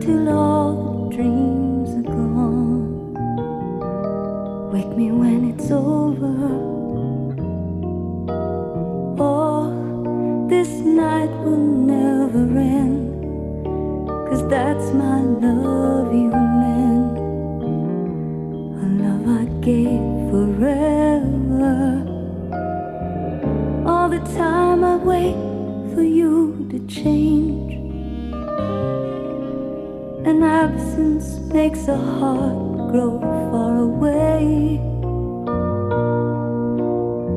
till all the dreams are gone. Wake me when it's over. Oh, this night will never end. Cause that's my love, you meant. A love I gave forever. All the time I wait for you to change. An absence makes a heart grow far away.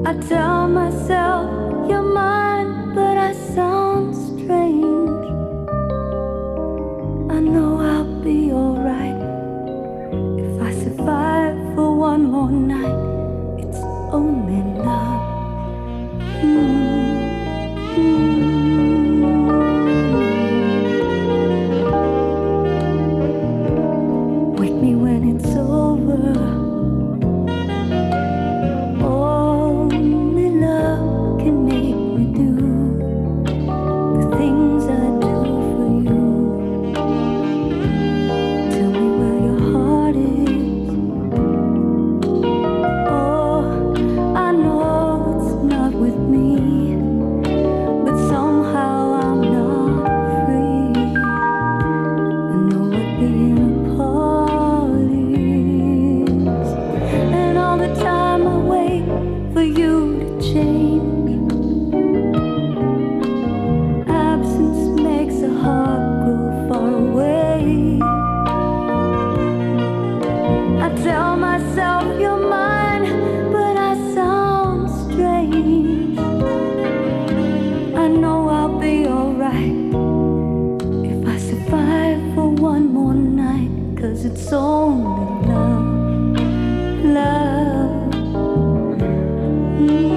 I tell myself you're mine, but I sound strange. I know I'll be alright if I survive for one more night. It's only love. Mm. cause it's only love, love. Mm.